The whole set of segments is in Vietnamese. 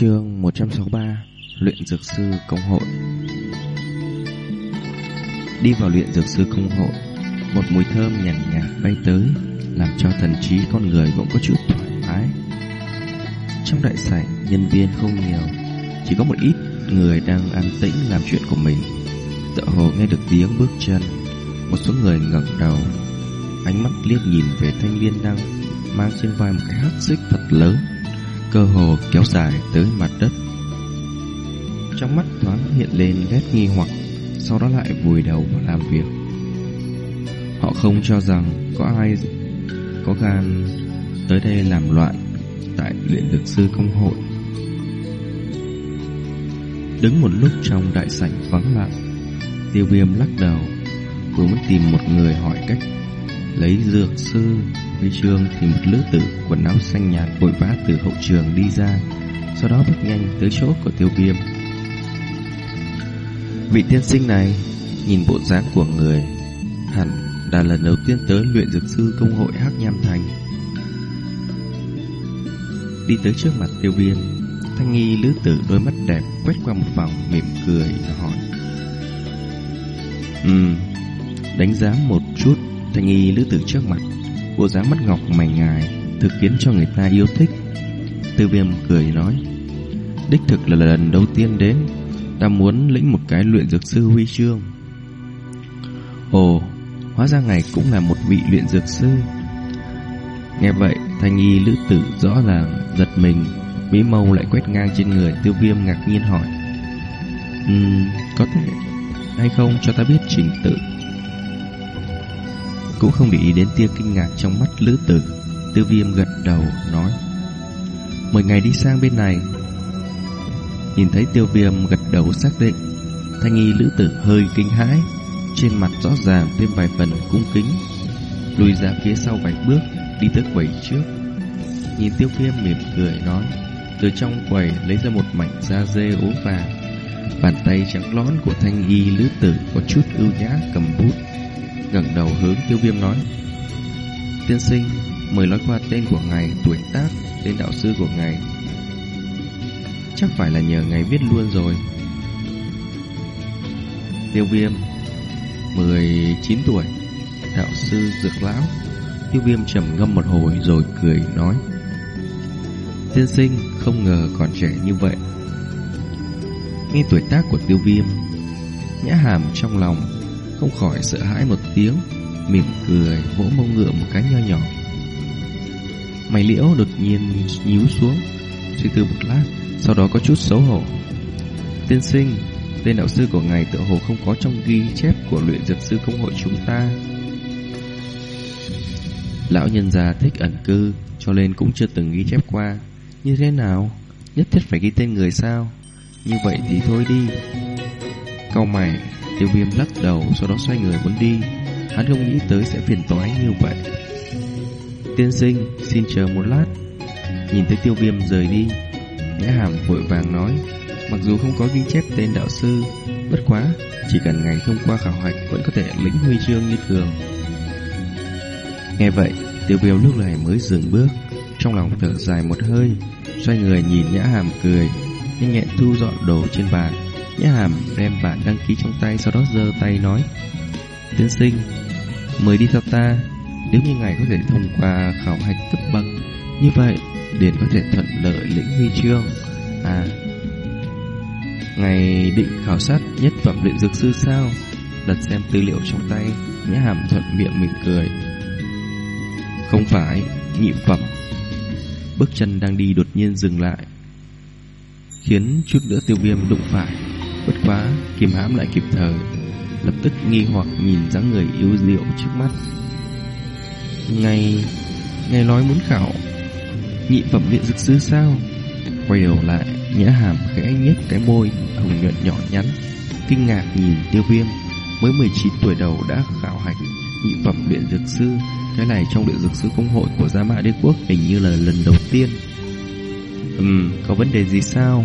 Chương 163 Luyện Dược Sư Công Hội. Đi vào luyện dược sư công hội Một mùi thơm nhàn nhạt, nhạt bay tới Làm cho thần trí con người cũng có chút thoải mái. Trong đại sảnh Nhân viên không nhiều Chỉ có một ít người đang an tĩnh làm chuyện của mình. Tựa hồ nghe được tiếng bước chân Một số người ngẩng đầu Ánh mắt liếc nhìn về thanh niên đang Mang trên vai một cái hát xích thật lớn cơ hồ kéo dài tới mặt đất. Trong mắt thoáng hiện lên nét nghi hoặc, sau đó lại vùi đầu vào làm việc. Họ không cho rằng có ai có gan tới đây làm loạn tại luyện dược sư công hội. Đứng một lúc trong đại sảnh vắng lặng, tiêu viêm lắc đầu, vừa muốn tìm một người hỏi cách lấy dược sư huy chương thì một lữ tử quần áo xanh nhạt vội vã từ hậu trường đi ra, sau đó bước nhanh tới chỗ của tiêu viêm. Vị tiên sinh này, nhìn bộ dáng của người, hẳn là lần đầu tiên tới luyện dược sư công hội Hắc Nham Thành. Đi tới trước mặt tiêu viêm, thanh nghi lữ tử đôi mắt đẹp quét qua một vòng mỉm cười hỏi. Ừm, đánh giá một chút thanh nghi lữ tử trước mặt Bộ dáng mắt ngọc mảnh ngài Thực khiến cho người ta yêu thích. Tư viêm cười nói, Đích thực là lần đầu tiên đến. Ta muốn lĩnh một cái luyện dược sư huy chương. Ồ, Hóa ra ngài cũng là một vị luyện dược sư. Nghe vậy, Thanh y lữ tử rõ ràng Giật mình Mỹ mâu lại quét ngang trên người Tiêu viêm ngạc nhiên hỏi, Ừm, Có thể hay không cho ta biết trình tự? Cũng không để ý đến tia kinh ngạc trong mắt lữ tử. Tư viêm gật đầu, nói, Mời ngày đi sang bên này. Nhìn thấy tiêu viêm gật đầu xác định, Thanh y lữ tử hơi kinh hãi, Trên mặt rõ ràng thêm vài phần cung kính, Lùi ra phía sau vài bước, Đi tới quầy trước. Nhìn tiêu viêm mỉm cười, nói, Từ trong quầy lấy ra một mảnh da dê ố vàng, Bàn tay trắng lón của thanh y lữ tử Có chút ưu nhã cầm bút ngẩng đầu hướng tiêu viêm nói. Tiên sinh, Mời nói qua tên của ngài, Tuổi tác, Tên đạo sư của ngài. Chắc phải là nhờ ngài viết luôn rồi. Tiêu viêm 19 tuổi, Đạo sư dược lão. Tiêu viêm trầm ngâm một hồi rồi cười nói. Tiên sinh, không ngờ còn trẻ như vậy. Nghe tuổi tác của tiêu viêm, Nhã hàm trong lòng không khỏi sợ hãi một tiếng, mỉm cười vỗ mông ngựa một cái nho nhỏ. Mày liễu đột nhiên nhíu xuống, suy tư một lát, sau đó có chút xấu hổ. Tiên sinh, tên đạo sư của ngài tự hồ không có trong ghi chép của luyện dược sư công hội chúng ta. Lão nhân già thích ẩn cư, cho nên cũng chưa từng ghi chép qua. Như thế nào? Nhất thiết phải ghi tên người sao? Như vậy thì thôi đi. Câu mày Tiêu viêm lắc đầu, Sau đó xoay người muốn đi. Hắn không nghĩ tới sẽ phiền toái như vậy. Tiên sinh, Xin chờ một lát. Nhìn thấy tiêu viêm rời đi, Nhã hàm vội vàng nói, Mặc dù không có ghi chép tên đạo sư, Bất quá, Chỉ cần ngày thông qua khảo hạch Vẫn có thể lĩnh huy chương như thường. Nghe vậy, Tiêu viêm lúc này mới dừng bước, Trong lòng thở dài một hơi, Xoay người nhìn nhã hàm cười, Nhanh nhẹn thu dọn đồ trên bàn. Nhã hàm đem bản đăng ký trong tay, Sau đó giơ tay nói, Tiên sinh, Mời đi theo ta. Nếu như ngài có thể thông qua khảo hạch cấp bậc, Như vậy Điền có thể thuận lợi lĩnh huy chương. À ngày định khảo sát nhất phẩm luyện dược sư sao? Đặt xem tư liệu trong tay, Nhã hàm thuận miệng mỉm cười. Không phải, Nhị phẩm. Bước chân đang đi đột nhiên dừng lại, Khiến chút nữa tiêu viêm đụng phải. Bất quá kiềm hãm lại kịp thời Lập tức nghi hoặc nhìn dáng người yếu diệu trước mắt. Ngày Ngày nói muốn khảo Nhị phẩm luyện dược sư sao? Quay đầu lại Nhã hàm khẽ nhếch cái môi Hồng nhuận nhỏ nhắn Kinh ngạc nhìn tiêu viêm. Mới 19 tuổi đầu đã khảo hạch Nhị phẩm luyện dược sư. Cái này trong luyện dược sư công hội của Gia Mã Đế Quốc Hình như là lần đầu tiên. Ừm, có vấn đề gì sao?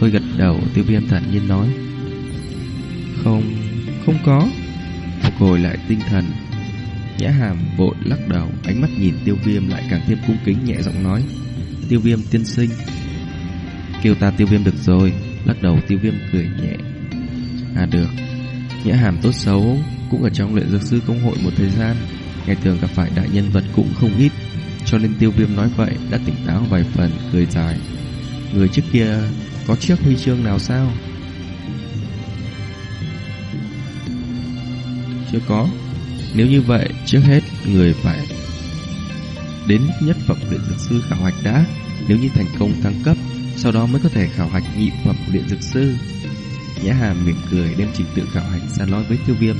Hơi gật đầu tiêu viêm thản nhiên nói. Không, không có. Phục hồi lại tinh thần. Nhã hàm vội lắc đầu Ánh mắt nhìn tiêu viêm lại càng thêm cung kính nhẹ giọng nói. Tiêu viêm tiên sinh. Kêu ta tiêu viêm được rồi Lắc đầu tiêu viêm cười nhẹ. À được. Nhã hàm tốt xấu Cũng ở trong luyện dược sư công hội một thời gian Ngày thường gặp phải đại nhân vật cũng không ít Cho nên tiêu viêm nói vậy Đã tỉnh táo vài phần cười dài. Người trước kia có chiếc huy chương nào sao? Chưa có. Nếu như vậy, trước hết Người phải Đến nhất phẩm luyện dược sư khảo hạch đã. Nếu như thành công thăng cấp, Sau đó mới có thể khảo hạch nhị phẩm luyện dược sư. Nhã hàm mỉm cười đem trình tự khảo hạch ra nói với tiêu viêm.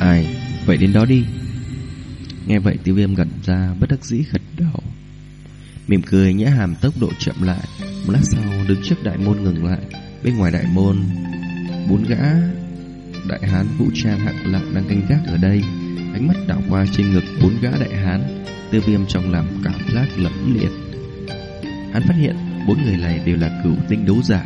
Ai, Vậy đến đó đi. Nghe vậy, tiêu viêm gật ra, bất đắc dĩ gật đầu. Mỉm cười nhã hàm tốc độ chậm lại. Một lát sau, đứng trước đại môn ngừng lại. Bên ngoài đại môn, Bốn gã Đại hán vũ trang hạng lặng đang canh gác ở đây. Ánh mắt đảo qua trên ngực bốn gã đại hán, Tiêu viêm trong lòng cảm giác lẫm liệt. Hắn phát hiện bốn người này đều là cửu tinh đấu giả.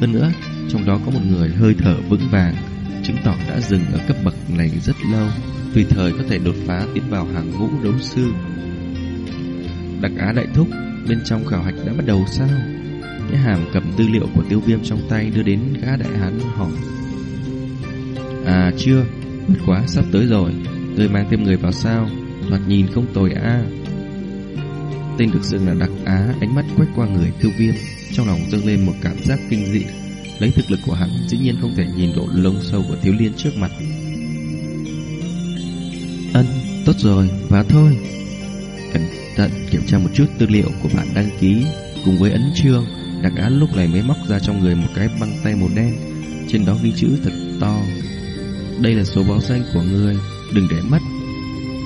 Hơn nữa, Trong đó có một người hơi thở vững vàng, Chứng tỏ đã dừng ở cấp bậc này rất lâu. Tùy thời có thể đột phá tiến vào hàng ngũ đấu sư. Đặc Á Đại Thúc Bên trong khảo hạch đã bắt đầu sao? Nhã hàm cầm tư liệu của tiêu viêm trong tay Đưa đến gã đại hán hỏi. À chưa Bất quá sắp tới rồi Tôi mang thêm người vào sao? Thoạt nhìn không tồi a. Tên được xưng là Đặc Á Ánh mắt quét qua người tiêu viêm Trong lòng dâng lên một cảm giác kinh dị. Lấy thực lực của hắn Dĩ nhiên không thể nhìn độ lông sâu của thiếu liên trước mặt. Ân, tốt rồi, và thôi. Cảnh tận kiểm tra một chút tư liệu của bạn đăng ký Cùng với ấn chương Đặc Á lúc này mới móc ra trong người một cái băng tay màu đen. Trên đó ghi chữ thật to. Đây là số báo danh của người Đừng để mất.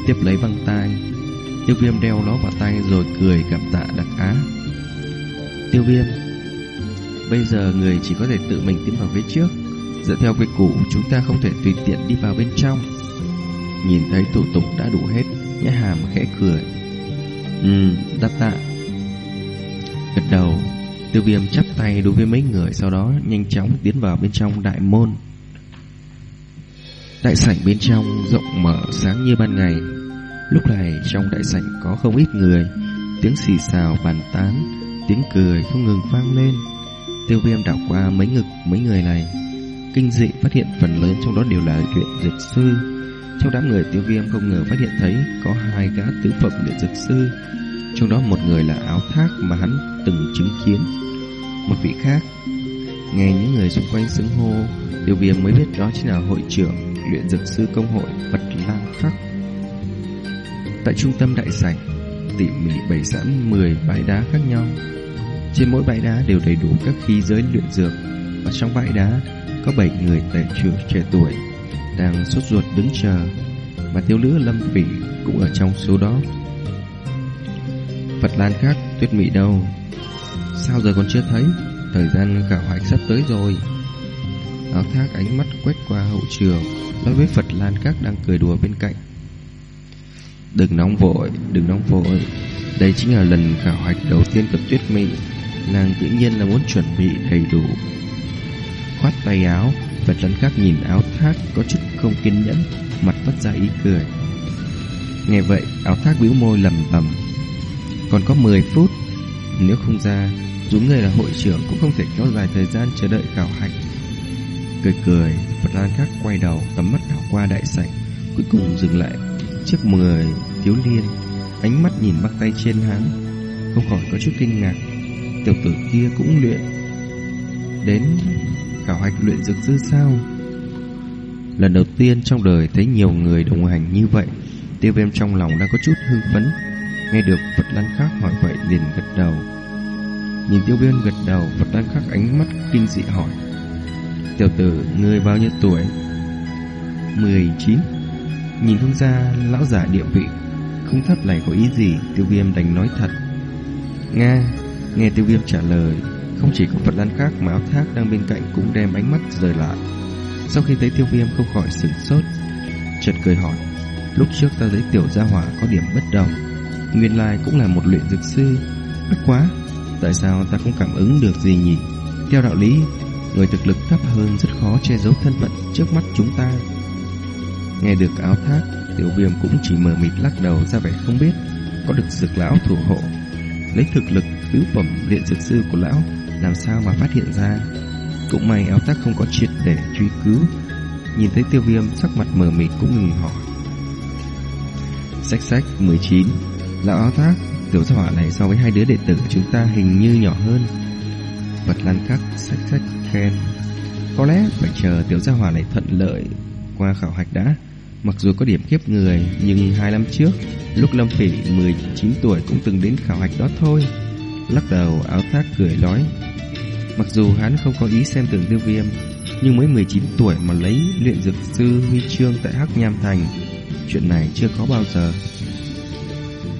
Tiếp lấy băng tay Tiêu viêm đeo nó vào tay rồi cười cảm tạ đặc á. Tiêu viêm, Bây giờ người chỉ có thể tự mình tiến vào phía trước. Dựa theo quy củ, Chúng ta không thể tùy tiện đi vào bên trong. Nhìn thấy thủ tục đã đủ hết, Nhã hàm khẽ cười. Ừ, đáp tạ. Gật đầu Tiêu viêm chắp tay đối với mấy người Sau đó nhanh chóng tiến vào bên trong đại môn. Đại sảnh bên trong rộng mở sáng như ban ngày. Lúc này trong đại sảnh có không ít người. Tiếng xì xào bàn tán Tiếng cười không ngừng vang lên. Tiêu viêm đảo qua mấy ngực mấy người này. Kinh dị phát hiện phần lớn trong đó đều là chuyện dược sư. Trong đám người tiêu viêm không ngờ phát hiện thấy Có hai gã tứ phẩm luyện dược sư. Trong đó một người là áo thác mà hắn từng chứng kiến. Một vị khác, Nghe những người xung quanh xưng hô, Tiêu viêm mới biết đó chính là hội trưởng Luyện dược sư công hội vật Lang Khắc. Tại trung tâm đại sảnh, Tỉ mỉ bày sẵn 10 bãi đá khác nhau. Trên mỗi bãi đá đều đầy đủ các khí giới luyện dược Và trong bãi đá Có 7 người tể trưởng trẻ tuổi. Đang sốt ruột đứng chờ Mà tiêu nữ lâm phỉ Cũng ở trong số đó. Phật Lan khác tuyết mị đâu? Sao giờ còn chưa thấy? Thời gian khảo hạch sắp tới rồi. Áo thác ánh mắt quét qua hậu trường Nói với Phật Lan các đang cười đùa bên cạnh. Đừng nóng vội, đừng nóng vội. Đây chính là lần khảo hạch đầu tiên của tuyết mị. Nàng tự nhiên là muốn chuẩn bị đầy đủ. Khoát tay áo Phần Lan khác nhìn áo thác có chút không kiên nhẫn, Mặt vắt ra ý cười. Nghe vậy, áo thác bĩu môi lầm bầm. Còn có 10 phút, Nếu không ra, Dù người là hội trưởng cũng không thể kéo dài thời gian chờ đợi khảo hạch. Cười cười Phật Lan Khắc quay đầu, tầm mắt đảo qua đại sảnh, Cuối cùng dừng lại Trước mười thiếu liên Ánh mắt nhìn bắt tay trên hắn, Không khỏi có chút kinh ngạc. Tiểu tử kia cũng luyện Đến khảo hạch luyện dược sư sao? Lần đầu tiên trong đời thấy nhiều người đồng hành như vậy Tiêu viêm trong lòng đang có chút hưng phấn. Nghe được Phật Lan Khắc hỏi vậy liền gật đầu. Nhìn tiêu viêm gật đầu Phật Lan Khắc ánh mắt kinh dị hỏi. Tiểu tử, ngươi bao nhiêu tuổi? 19 Nhìn không ra lão giả địa vị Không thấp này có ý gì Tiêu viêm đành nói thật. Nga Nghe tiêu viêm trả lời. Không chỉ có Phật Lan khác mà áo thác đang bên cạnh Cũng đem ánh mắt rời lại. Sau khi thấy tiêu viêm không khỏi sửng sốt, Chợt cười hỏi, Lúc trước ta thấy tiểu gia hỏa có điểm bất đồng, Nguyên lai cũng là một luyện dược sư. Bất quá, Tại sao ta không cảm ứng được gì nhỉ? Theo đạo lý, Người thực lực thấp hơn rất khó che giấu thân phận trước mắt chúng ta. Nghe được áo thác Tiểu viêm cũng chỉ mờ mịt lắc đầu ra vẻ không biết Có được dược lão thủ hộ, Lấy thực lực tứ phẩm luyện dược sư của lão làm sao mà phát hiện ra. Cũng may áo tác không có triệt để truy cứu. Nhìn thấy tiêu viêm, sắc mặt mờ mịt cũng ngừng hỏi. Sách sách 19 Lão áo tác Tiểu gia hỏa này so với hai đứa đệ tử chúng ta hình như nhỏ hơn. Vật lan cắt sách sách khen. Có lẽ phải chờ tiểu gia hỏa này thuận lợi Qua khảo hạch đã. Mặc dù có điểm kiếp người, Nhưng hai năm trước, Lúc Lâm Phỉ 19 tuổi cũng từng đến khảo hạch đó thôi. Lắc đầu, áo thác cười nói. Mặc dù hắn không có ý xem thường tiêu viêm, Nhưng mới 19 tuổi mà lấy luyện dược sư huy chương tại Hắc Nham Thành, Chuyện này chưa có bao giờ.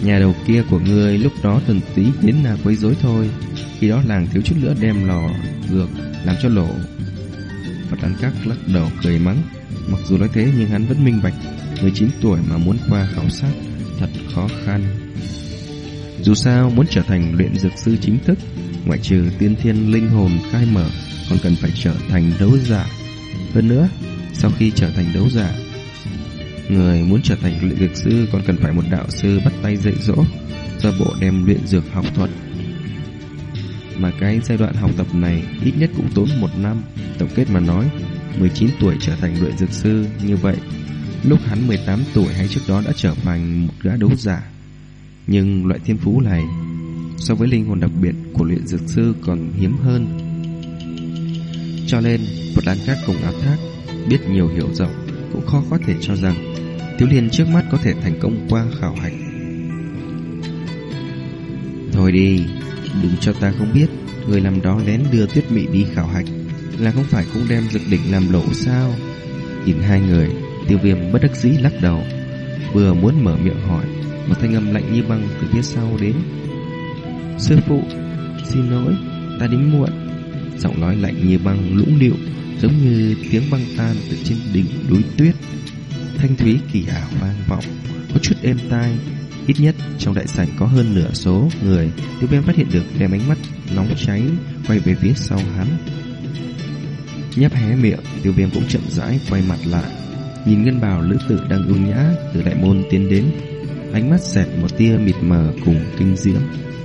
Nhà đầu kia của ngươi lúc đó tuần tí đến là quấy rối thôi, Khi đó làng thiếu chút nữa đem lò ngược làm cho lộ. Phật An Các lắc đầu cười mắng, Mặc dù nói thế nhưng hắn vẫn minh bạch 19 tuổi mà muốn qua khảo sát Thật khó khăn. Dù sao, muốn trở thành luyện dược sư chính thức, Ngoại trừ tiên thiên linh hồn khai mở, Còn cần phải trở thành đấu giả. Hơn nữa, Sau khi trở thành đấu giả, Người muốn trở thành luyện dược sư Còn cần phải một đạo sư bắt tay dạy dỗ, Do bộ đem luyện dược học thuật. Mà cái giai đoạn học tập này Ít nhất cũng tốn một năm, Tổng kết mà nói 19 tuổi trở thành luyện dược sư Như vậy. Lúc hắn 18 tuổi hay trước đó đã trở thành một gã đấu giả. Nhưng loại thiên phú này, So với linh hồn đặc biệt của luyện dược sư còn hiếm hơn. Cho nên, Một đàn các cùng áo thác, Biết nhiều hiểu rộng, Cũng khó có thể cho rằng Thiếu liên trước mắt có thể thành công qua khảo hạch. Thôi đi, Đừng cho ta không biết, Người làm đó lén đưa tuyết mị đi khảo hạch Là không phải cũng đem dược đỉnh làm lộ sao? Nhìn hai người, Tiêu viêm bất đắc dĩ lắc đầu, Vừa muốn mở miệng hỏi. Một thanh âm lạnh như băng từ phía sau đến. Sư phụ, Xin lỗi, Ta đến muộn. Giọng nói lạnh như băng, lũng điệu, Giống như tiếng băng tan từ trên đỉnh núi tuyết. Thanh thúy kỳ ảo vang vọng, Có chút êm tai. Ít nhất trong đại sảnh có hơn nửa số người. Tiêu viêm phát hiện được đem ánh mắt nóng cháy Quay về phía sau hắn. Nhấp hé miệng, Tiêu viêm cũng chậm rãi quay mặt lại. Nhìn ngân bào lữ tử đang ưu nhã Từ đại môn tiến đến. Ánh mắt xẹt một tia mịt mờ cùng kinh diễm.